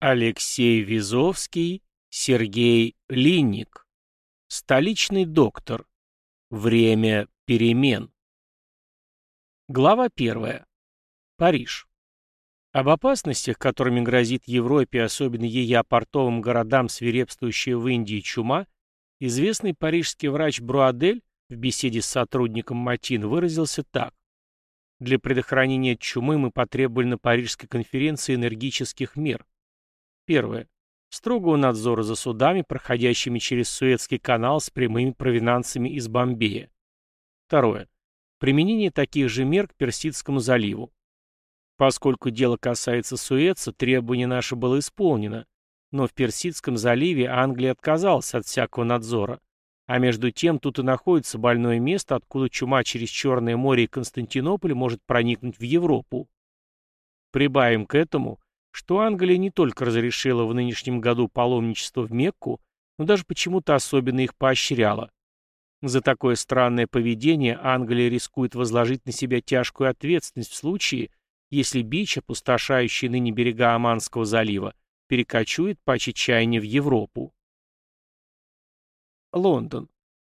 Алексей Визовский, Сергей Линник. Столичный доктор. Время перемен. Глава первая. Париж. Об опасностях, которыми грозит Европе, особенно ее портовым городам, свирепствующая в Индии чума, известный парижский врач Бруадель в беседе с сотрудником Матин выразился так. Для предохранения чумы мы потребовали на Парижской конференции энергических мер. Первое. Строгого надзора за судами, проходящими через Суэцкий канал с прямыми провинансами из Бомбея. Второе. Применение таких же мер к Персидскому заливу. Поскольку дело касается Суэца, требование наше было исполнено, но в Персидском заливе Англия отказалась от всякого надзора, а между тем тут и находится больное место, откуда чума через Черное море и Константинополь может проникнуть в Европу. Прибавим к этому, что Англия не только разрешила в нынешнем году паломничество в Мекку, но даже почему-то особенно их поощряла. За такое странное поведение Англия рискует возложить на себя тяжкую ответственность в случае, если бич, опустошающий ныне берега Оманского залива, перекочует по чаяния в Европу. Лондон.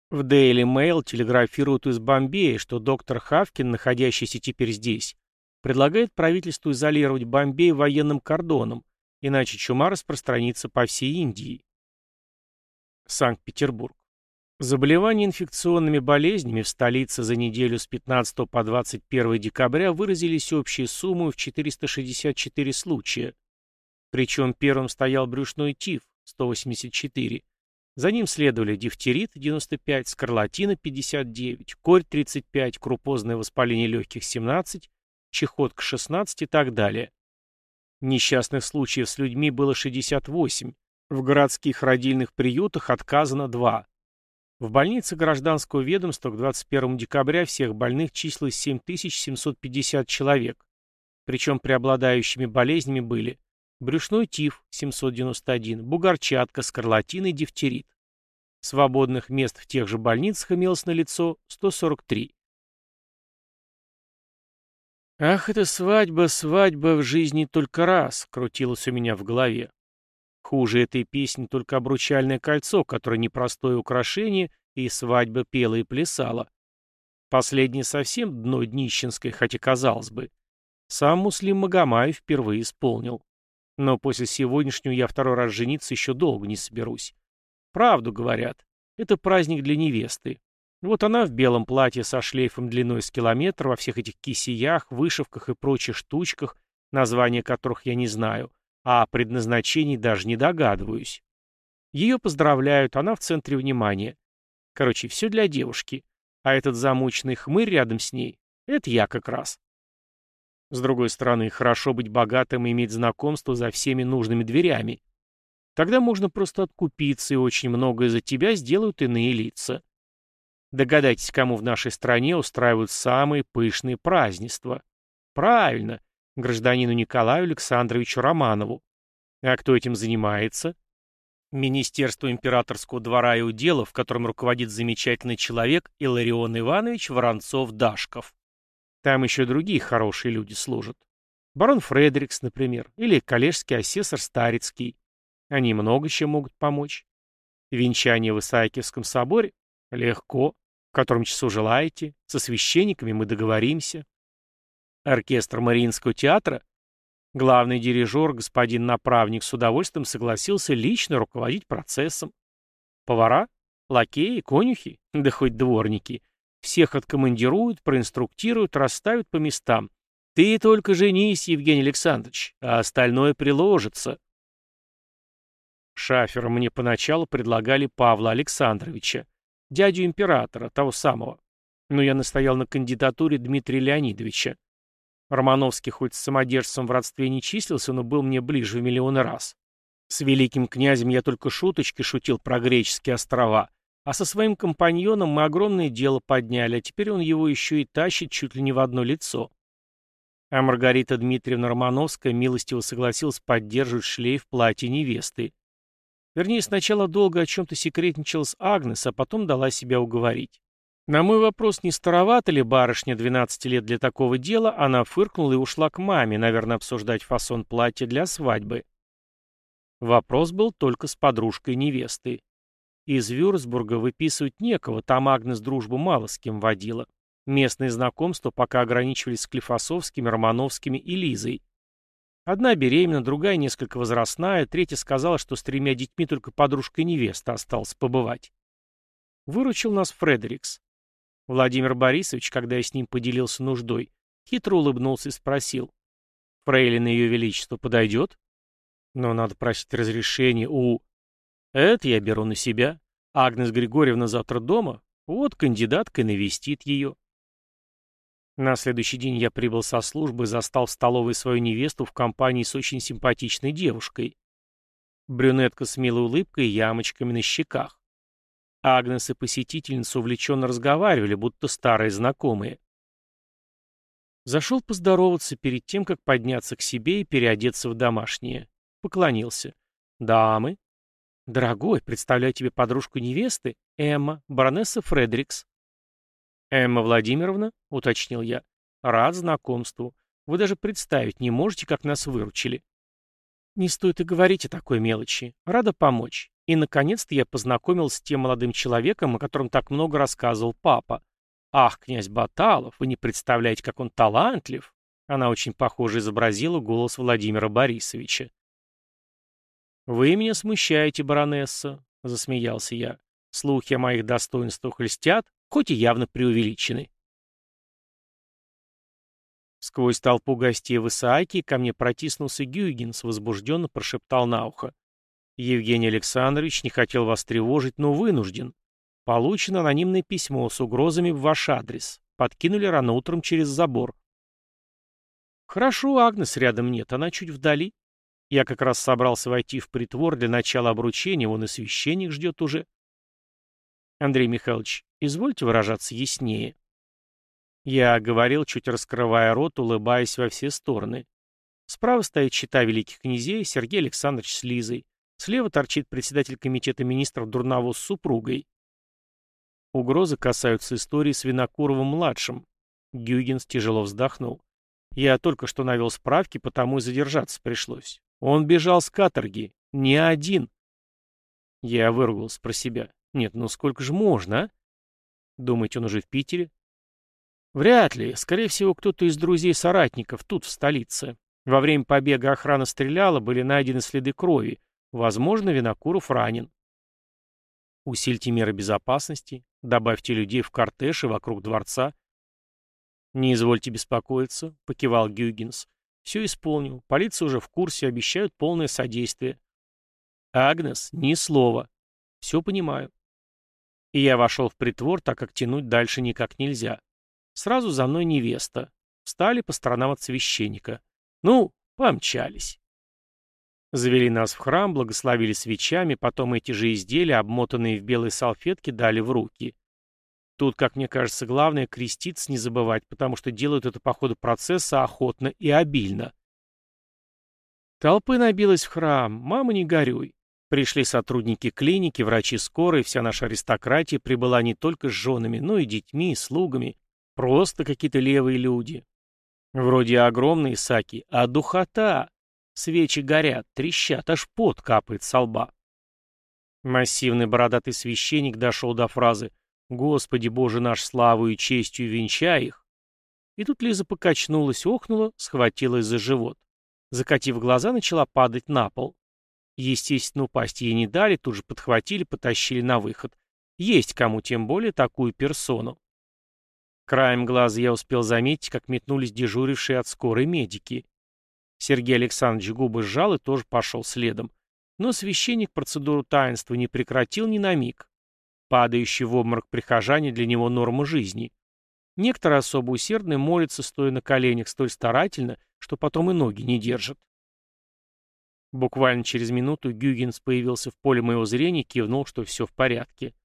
В Daily Mail телеграфируют из Бомбея, что доктор Хавкин, находящийся теперь здесь, предлагает правительству изолировать Бомбей военным кордоном, иначе чума распространится по всей Индии. Санкт-Петербург. Заболевания инфекционными болезнями в столице за неделю с 15 по 21 декабря выразились общей суммой в 464 случая. Причем первым стоял брюшной тиф – 184, за ним следовали дифтерит 95, скарлатина 59, корь 35, крупозное воспаление легких 17, чехотка 16 и так далее. Несчастных случаев с людьми было 68. В городских родильных приютах отказано 2. В больнице гражданского ведомства к 21 декабря всех больных числилось 7750 человек. Причем преобладающими болезнями были брюшной тиф 791, бугорчатка, скарлатина и дифтерит. Свободных мест в тех же больницах имелось налицо 143. «Ах, эта свадьба, свадьба в жизни только раз!» — крутилось у меня в голове. Хуже этой песни только обручальное кольцо, которое непростое украшение, и свадьба пела и плясала. Последнее совсем дно днищенское, хотя казалось бы. Сам Муслим Магомаев впервые исполнил. Но после сегодняшнего я второй раз жениться еще долго не соберусь. Правду говорят. Это праздник для невесты. Вот она в белом платье со шлейфом длиной с километр, во всех этих кисеях, вышивках и прочих штучках, названия которых я не знаю, а о предназначении даже не догадываюсь. Ее поздравляют, она в центре внимания. Короче, все для девушки. А этот замученный хмырь рядом с ней — это я как раз. С другой стороны, хорошо быть богатым и иметь знакомство за всеми нужными дверями. Тогда можно просто откупиться, и очень многое за тебя сделают иные лица. Догадайтесь, кому в нашей стране устраивают самые пышные празднества. Правильно, гражданину Николаю Александровичу Романову. А кто этим занимается? Министерство императорского двора и уделов, в котором руководит замечательный человек Иларион Иванович Воронцов-Дашков. Там еще другие хорошие люди служат. Барон Фредерикс, например, или коллежский асессор Старицкий. Они много чем могут помочь. Венчание в Исаакиевском соборе? Легко. В котором часу желаете? Со священниками мы договоримся. Оркестр Мариинского театра? Главный дирижер, господин направник, с удовольствием согласился лично руководить процессом. Повара? Лакеи? Конюхи? Да хоть дворники. Всех откомандируют, проинструктируют, расставят по местам. Ты только женись, Евгений Александрович, а остальное приложится. Шафером мне поначалу предлагали Павла Александровича, дядю императора, того самого. Но я настоял на кандидатуре Дмитрия Леонидовича. Романовский хоть с самодержцем в родстве не числился, но был мне ближе в миллионы раз. С великим князем я только шуточки шутил про греческие острова, а со своим компаньоном мы огромное дело подняли, а теперь он его еще и тащит чуть ли не в одно лицо. А Маргарита Дмитриевна Романовская милостиво согласилась поддерживать шлейф платья невесты. Вернее, сначала долго о чем-то секретничала с Агнес, а потом дала себя уговорить. На мой вопрос, не старовата ли барышня 12 лет для такого дела, она фыркнула и ушла к маме, наверное, обсуждать фасон платья для свадьбы. Вопрос был только с подружкой невесты. Из Вюрсбурга выписывать некого, там Агнес дружбу мало с кем водила. Местные знакомства пока ограничивались Склифосовскими, Романовскими и Лизой. Одна беременна, другая несколько возрастная, третья сказала, что с тремя детьми только подружка и невеста осталось побывать. Выручил нас Фредерикс. Владимир Борисович, когда я с ним поделился нуждой, хитро улыбнулся и спросил. «Фрейлина Ее Величество подойдет?» «Но надо просить разрешения у...» «Это я беру на себя. Агнес Григорьевна завтра дома. Вот кандидатка навестит ее». На следующий день я прибыл со службы и застал в столовой свою невесту в компании с очень симпатичной девушкой. Брюнетка с милой улыбкой и ямочками на щеках. Агнес и посетительница увлеченно разговаривали, будто старые знакомые. Зашел поздороваться перед тем, как подняться к себе и переодеться в домашнее. Поклонился. «Дамы?» «Дорогой, представляю тебе подружку невесты, Эмма, баронесса Фредерикс». «Эмма Владимировна?» — уточнил я. «Рад знакомству. Вы даже представить не можете, как нас выручили». «Не стоит и говорить о такой мелочи. Рада помочь. И, наконец-то, я познакомился с тем молодым человеком, о котором так много рассказывал папа. Ах, князь Баталов, вы не представляете, как он талантлив!» Она очень похоже изобразила голос Владимира Борисовича. «Вы меня смущаете, баронесса», — засмеялся я. «Слухи о моих достоинствах льстят, хоть и явно преувеличены. Сквозь толпу гостей в Исааке ко мне протиснулся Гюйгенс, возбужденно прошептал на ухо. Евгений Александрович не хотел вас тревожить, но вынужден. Получено анонимное письмо с угрозами в ваш адрес. Подкинули рано утром через забор. Хорошо, Агнес рядом нет, она чуть вдали. Я как раз собрался войти в притвор для начала обручения, вон и священник ждет уже. Андрей Михайлович, извольте выражаться яснее. Я говорил, чуть раскрывая рот, улыбаясь во все стороны. Справа стоит чита великих князей Сергей Александрович с Лизой. Слева торчит председатель комитета министров Дурново с супругой. Угрозы касаются истории с Винокуровым-младшим. Гюйгенс тяжело вздохнул. Я только что навел справки, потому и задержаться пришлось. Он бежал с каторги. Не один. Я выругался про себя. Нет, ну сколько же можно, а? Думаете, он уже в Питере? Вряд ли. Скорее всего, кто-то из друзей-соратников тут, в столице. Во время побега охрана стреляла, были найдены следы крови. Возможно, Винокуров ранен. Усильте меры безопасности, добавьте людей в кортеж и вокруг дворца. «Не извольте беспокоиться», — покивал Гюгенс. «Все исполнил. Полиция уже в курсе, обещают полное содействие». «Агнес, ни слова. Все понимаю. И я вошел в притвор, так как тянуть дальше никак нельзя. Сразу за мной невеста. Встали по сторонам от священника. Ну, помчались. Завели нас в храм, благословили свечами, потом эти же изделия, обмотанные в белые салфетки, дали в руки. Тут, как мне кажется, главное креститься не забывать, потому что делают это по ходу процесса охотно и обильно. Толпы набилась в храм. Мама, не горюй. Пришли сотрудники клиники, врачи скорой, вся наша аристократия прибыла не только с женами, но и детьми, и слугами. Просто какие-то левые люди. Вроде огромные саки, а духота. Свечи горят, трещат, аж пот капает со лба. Массивный бородатый священник дошел до фразы «Господи Боже наш, славу и честью венчай их». И тут Лиза покачнулась, охнула, схватилась за живот. Закатив глаза, начала падать на пол. Естественно, упасть ей не дали, тут же подхватили, потащили на выход. Есть кому тем более такую персону. Краем глаза я успел заметить, как метнулись дежурившие от скорой медики. Сергей Александрович губы сжал и тоже пошел следом. Но священник процедуру таинства не прекратил ни на миг. Падающий в обморок прихожане для него норма жизни. Некоторые особо усердные молятся, стоя на коленях, столь старательно, что потом и ноги не держат. Буквально через минуту Гюгенс появился в поле моего зрения и кивнул, что все в порядке.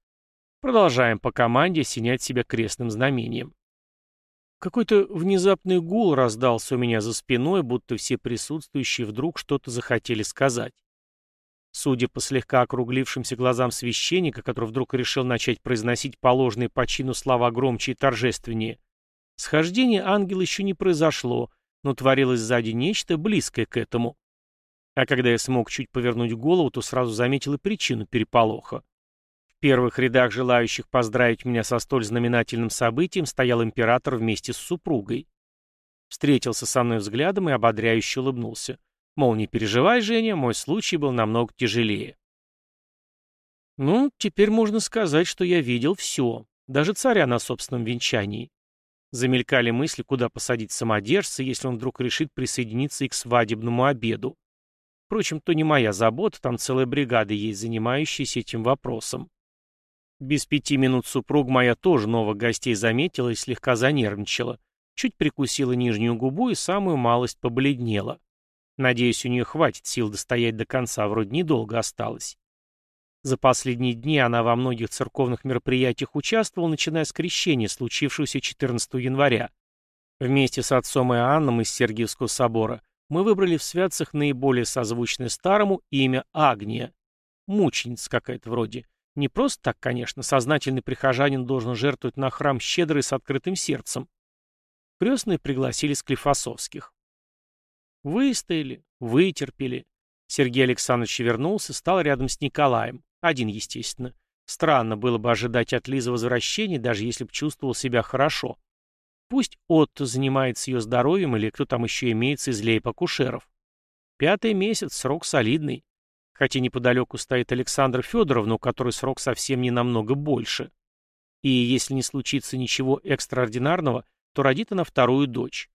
Продолжаем по команде осенять себя крестным знамением. Какой-то внезапный гул раздался у меня за спиной, будто все присутствующие вдруг что-то захотели сказать. Судя по слегка округлившимся глазам священника, который вдруг решил начать произносить положенные по чину слова громче и торжественнее, схождение ангела еще не произошло, но творилось сзади нечто близкое к этому. А когда я смог чуть повернуть голову, то сразу заметил и причину переполоха. В первых рядах желающих поздравить меня со столь знаменательным событием стоял император вместе с супругой. Встретился со мной взглядом и ободряюще улыбнулся. Мол, не переживай, Женя, мой случай был намного тяжелее. Ну, теперь можно сказать, что я видел все, даже царя на собственном венчании. Замелькали мысли, куда посадить самодержца, если он вдруг решит присоединиться и к свадебному обеду. Впрочем, то не моя забота, там целая бригада есть, занимающаяся этим вопросом. Без пяти минут супруг моя тоже новых гостей заметила и слегка занервничала. Чуть прикусила нижнюю губу и самую малость побледнела. Надеюсь, у нее хватит сил достоять до конца, вроде недолго осталось. За последние дни она во многих церковных мероприятиях участвовала, начиная с крещения, случившегося 14 января. Вместе с отцом Иоанном из Сергиевского собора мы выбрали в святцах наиболее созвучное старому имя Агния. Мученица какая-то вроде. Не просто так, конечно, сознательный прихожанин должен жертвовать на храм щедро и с открытым сердцем. Крестные пригласили Склифосовских. Выстояли, вытерпели. Сергей Александрович вернулся, стал рядом с Николаем. Один, естественно. Странно было бы ожидать от Лизы возвращения, даже если бы чувствовал себя хорошо. Пусть Отто занимается ее здоровьем или кто там еще имеется из лейб-акушеров. Пятый месяц, срок солидный. Хотя неподалеку стоит Александра Федоровна, у которой срок совсем не намного больше. И если не случится ничего экстраординарного, то родит она вторую дочь.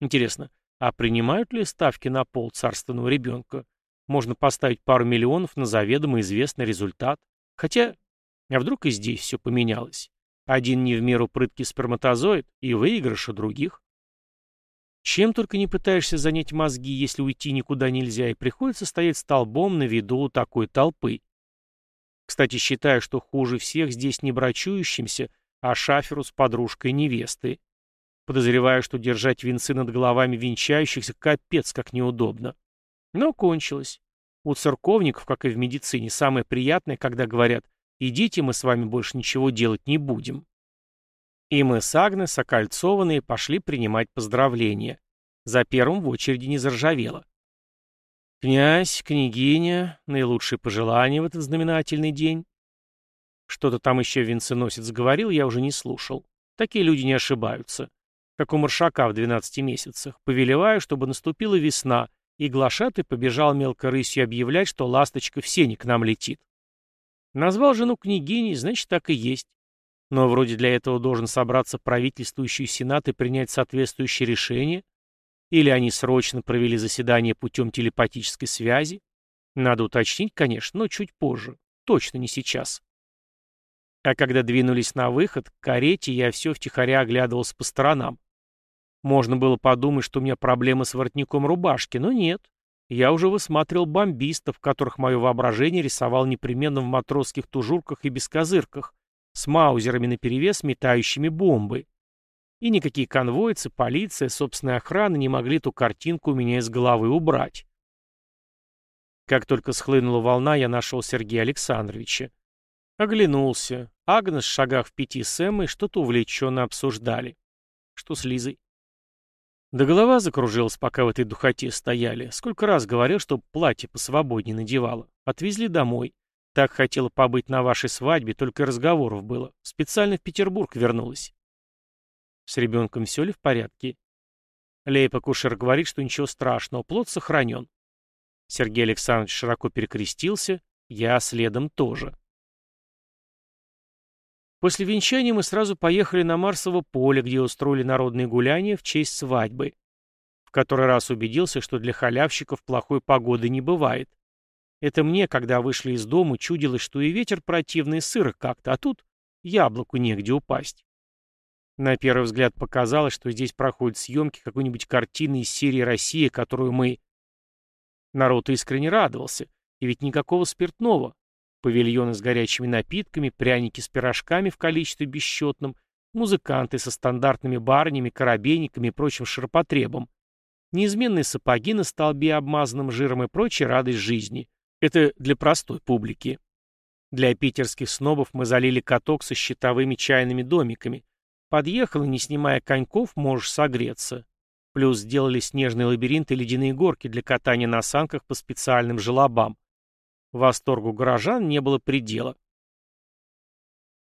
Интересно, а принимают ли ставки на пол царственного ребенка? Можно поставить пару миллионов на заведомо известный результат. Хотя, а вдруг и здесь все поменялось? Один не в меру прыткий сперматозоид и выигрыш у других. Чем только не пытаешься занять мозги, если уйти никуда нельзя, и приходится стоять столбом на виду у такой толпы. Кстати, считаю, что хуже всех здесь не брачующимся, а шаферу с подружкой невесты. Подозреваю, что держать венцы над головами венчающихся капец как неудобно. Но кончилось. У церковников, как и в медицине, самое приятное, когда говорят «идите, мы с вами больше ничего делать не будем». И мы с Агнес, окольцованные, пошли принимать поздравления. За первым в очереди не заржавело. «Князь, княгиня, наилучшие пожелания в этот знаменательный день». Что-то там еще венценосец говорил, я уже не слушал. Такие люди не ошибаются. Как у маршака в 12 месяцах. Повелеваю, чтобы наступила весна, и глашатый побежал мелко рысью объявлять, что ласточка в сене к нам летит. Назвал жену княгиней, значит, так и есть. Но вроде для этого должен собраться правительствующий сенат и принять соответствующее решение. Или они срочно провели заседание путем телепатической связи. Надо уточнить, конечно, но чуть позже. Точно не сейчас. А когда двинулись на выход, к карете я все втихаря оглядывался по сторонам. Можно было подумать, что у меня проблемы с воротником рубашки, но нет. Я уже высматривал бомбистов, которых мое воображение рисовал непременно в матросских тужурках и бескозырках, с маузерами наперевес, метающими бомбы. И никакие конвойцы, полиция, собственная охрана не могли эту картинку у меня из головы убрать. Как только схлынула волна, я нашел Сергея Александровича. Оглянулся. Агнес в шагах в пяти с Эммой что-то увлеченно обсуждали. Что с Лизой? Да голова закружилась, пока в этой духоте стояли. Сколько раз говорил, что платье посвободнее надевала. Отвезли домой. Так хотела побыть на вашей свадьбе, только разговоров было. Специально в Петербург вернулась. С ребенком все ли в порядке? Лейпа Кушер говорит, что ничего страшного, плод сохранен. Сергей Александрович широко перекрестился, я следом тоже. После венчания мы сразу поехали на Марсово поле, где устроили народные гуляния в честь свадьбы. В который раз убедился, что для халявщиков плохой погоды не бывает. Это мне, когда вышли из дома, чудилось, что и ветер противный, и сыро как-то, а тут яблоку негде упасть. На первый взгляд показалось, что здесь проходят съемки какой-нибудь картины из серии «Россия», которую мы... Народ искренне радовался, и ведь никакого спиртного, Павильоны с горячими напитками, пряники с пирожками в количестве бесчетном, музыканты со стандартными барнями, коробейниками и прочим ширпотребом, неизменные сапоги на столбе, обмазанным жиром и прочая радость жизни. Это для простой публики. Для питерских снобов мы залили каток со щитовыми чайными домиками. Подъехал и, не снимая коньков, можешь согреться. Плюс сделали снежные лабиринты и ледяные горки для катания на санках по специальным желобам. Восторгу горожан не было предела.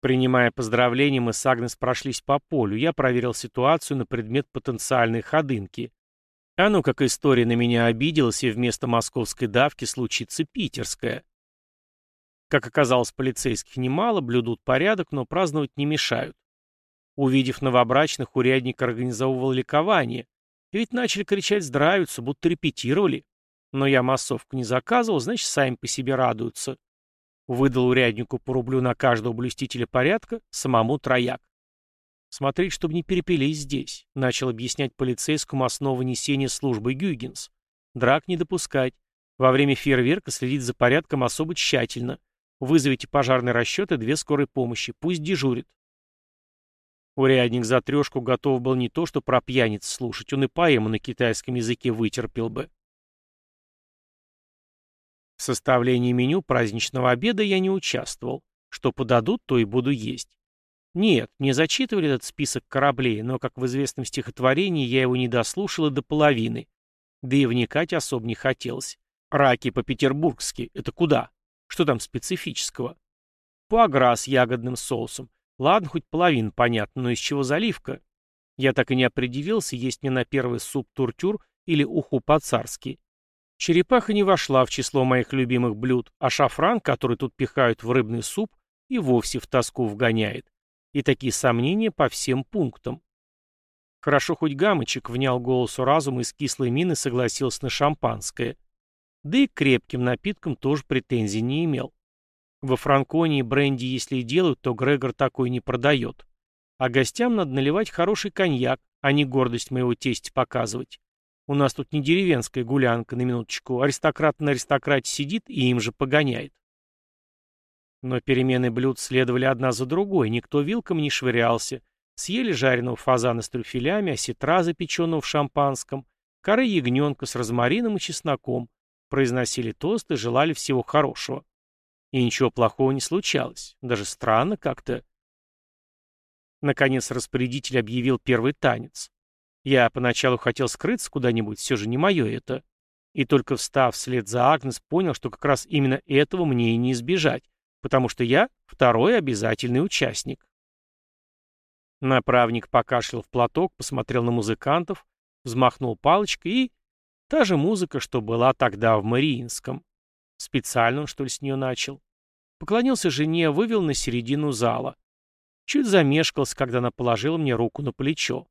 Принимая поздравления, мы с Агнес прошлись по полю. Я проверил ситуацию на предмет потенциальной ходынки. А ну, как история на меня обиделась, и вместо московской давки случится питерская. Как оказалось, полицейских немало, блюдут порядок, но праздновать не мешают. Увидев новобрачных, урядник организовывал ликование. ведь начали кричать «здравицу», будто репетировали. Но я массовку не заказывал, значит, сами по себе радуются. Выдал уряднику по рублю на каждого блюстителя порядка, самому трояк. Смотреть, чтобы не перепились здесь. Начал объяснять полицейскому основы несения службы Гюйгенс. Драк не допускать. Во время фейерверка следить за порядком особо тщательно. Вызовите пожарный расчет и две скорой помощи. Пусть дежурит. Урядник за трешку готов был не то, что про пьяниц слушать, он и поэму на китайском языке вытерпел бы. В составлении меню праздничного обеда я не участвовал. Что подадут, то и буду есть. Нет, мне зачитывали этот список кораблей, но, как в известном стихотворении, я его не дослушал и до половины. Да и вникать особо не хотелось. Раки по-петербургски — это куда? Что там специфического? Пуагра с ягодным соусом. Ладно, хоть половина понятно, но из чего заливка? Я так и не определился, есть мне на первый суп туртюр или уху по-царски. Черепаха не вошла в число моих любимых блюд, а шафран, который тут пихают в рыбный суп, и вовсе в тоску вгоняет. И такие сомнения по всем пунктам. Хорошо хоть гамочек внял голосу разума и с кислой мины согласился на шампанское. Да и к крепким напиткам тоже претензий не имел. Во Франконии бренди, если и делают, то Грегор такой не продает. А гостям надо наливать хороший коньяк, а не гордость моего тестя показывать. У нас тут не деревенская гулянка, на минуточку. Аристократ на аристократе сидит и им же погоняет. Но перемены блюд следовали одна за другой, никто вилком не швырялся. Съели жареного фазана с трюфелями, осетра, запеченного в шампанском, коры ягненка с розмарином и чесноком, произносили тосты, желали всего хорошего. И ничего плохого не случалось. Даже странно как-то. Наконец распорядитель объявил первый танец. Я поначалу хотел скрыться куда-нибудь, все же не мое это. И только встав вслед за Агнес, понял, что как раз именно этого мне и не избежать, потому что я второй обязательный участник. Направник покашлял в платок, посмотрел на музыкантов, взмахнул палочкой и... Та же музыка, что была тогда в Мариинском. Специально он, что ли, с нее начал. Поклонился жене, вывел на середину зала. Чуть замешкался, когда она положила мне руку на плечо.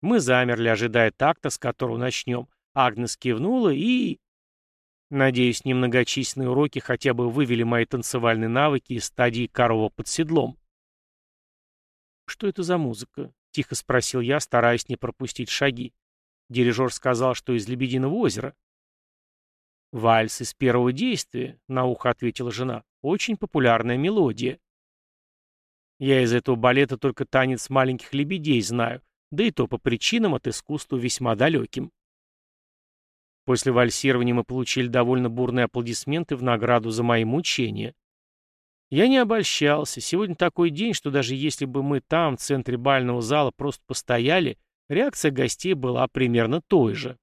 Мы замерли, ожидая такта, с которого начнем. Агнес кивнула и... Надеюсь, немногочисленные уроки хотя бы вывели мои танцевальные навыки из стадии корова под седлом. «Что это за музыка?» — тихо спросил я, стараясь не пропустить шаги. Дирижер сказал, что из «Лебединого озера». «Вальс из первого действия», — на ухо ответила жена. «Очень популярная мелодия». Я из этого балета только танец маленьких лебедей знаю, да и то по причинам от искусства весьма далеким. После вальсирования мы получили довольно бурные аплодисменты в награду за мои мучения. Я не обольщался. Сегодня такой день, что даже если бы мы там, в центре бального зала, просто постояли, реакция гостей была примерно той же.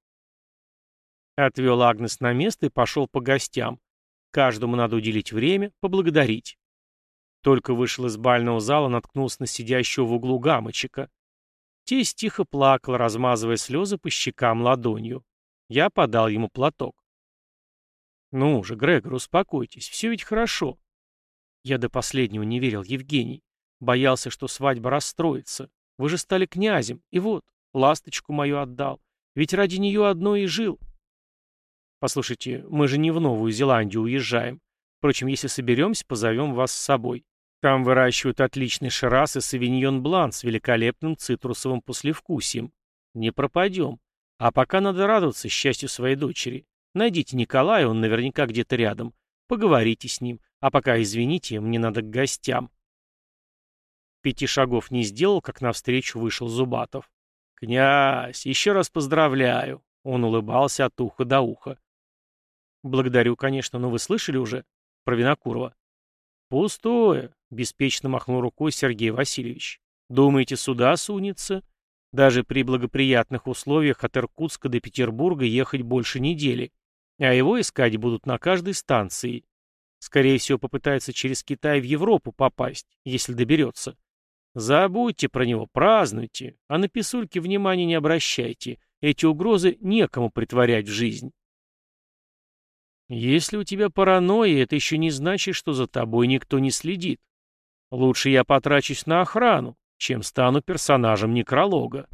Отвел Агнес на место и пошел по гостям. Каждому надо уделить время, поблагодарить. Только вышел из бального зала, наткнулся на сидящего в углу гамочека. Тесть тихо плакал, размазывая слезы по щекам ладонью. Я подал ему платок. «Ну же, Грегор, успокойтесь, все ведь хорошо». Я до последнего не верил, Евгений. Боялся, что свадьба расстроится. Вы же стали князем, и вот, ласточку мою отдал. Ведь ради нее одно и жил. Послушайте, мы же не в Новую Зеландию уезжаем. Впрочем, если соберемся, позовем вас с собой. Там выращивают отличный шерас и савиньон блан с великолепным цитрусовым послевкусием. Не пропадем. А пока надо радоваться счастью своей дочери. Найдите Николая, он наверняка где-то рядом. Поговорите с ним. А пока, извините, мне надо к гостям. Пяти шагов не сделал, как навстречу вышел Зубатов. «Князь, еще раз поздравляю!» Он улыбался от уха до уха. «Благодарю, конечно, но вы слышали уже?» Про Винокурова. «Пустое», — беспечно махнул рукой Сергей Васильевич. «Думаете, сюда сунется? Даже при благоприятных условиях от Иркутска до Петербурга ехать больше недели, а его искать будут на каждой станции. Скорее всего, попытается через Китай в Европу попасть, если доберется. Забудьте про него, празднуйте, а на писульке внимания не обращайте. Эти угрозы некому притворять в жизнь. Если у тебя паранойя, это еще не значит, что за тобой никто не следит. Лучше я потрачусь на охрану, чем стану персонажем некролога.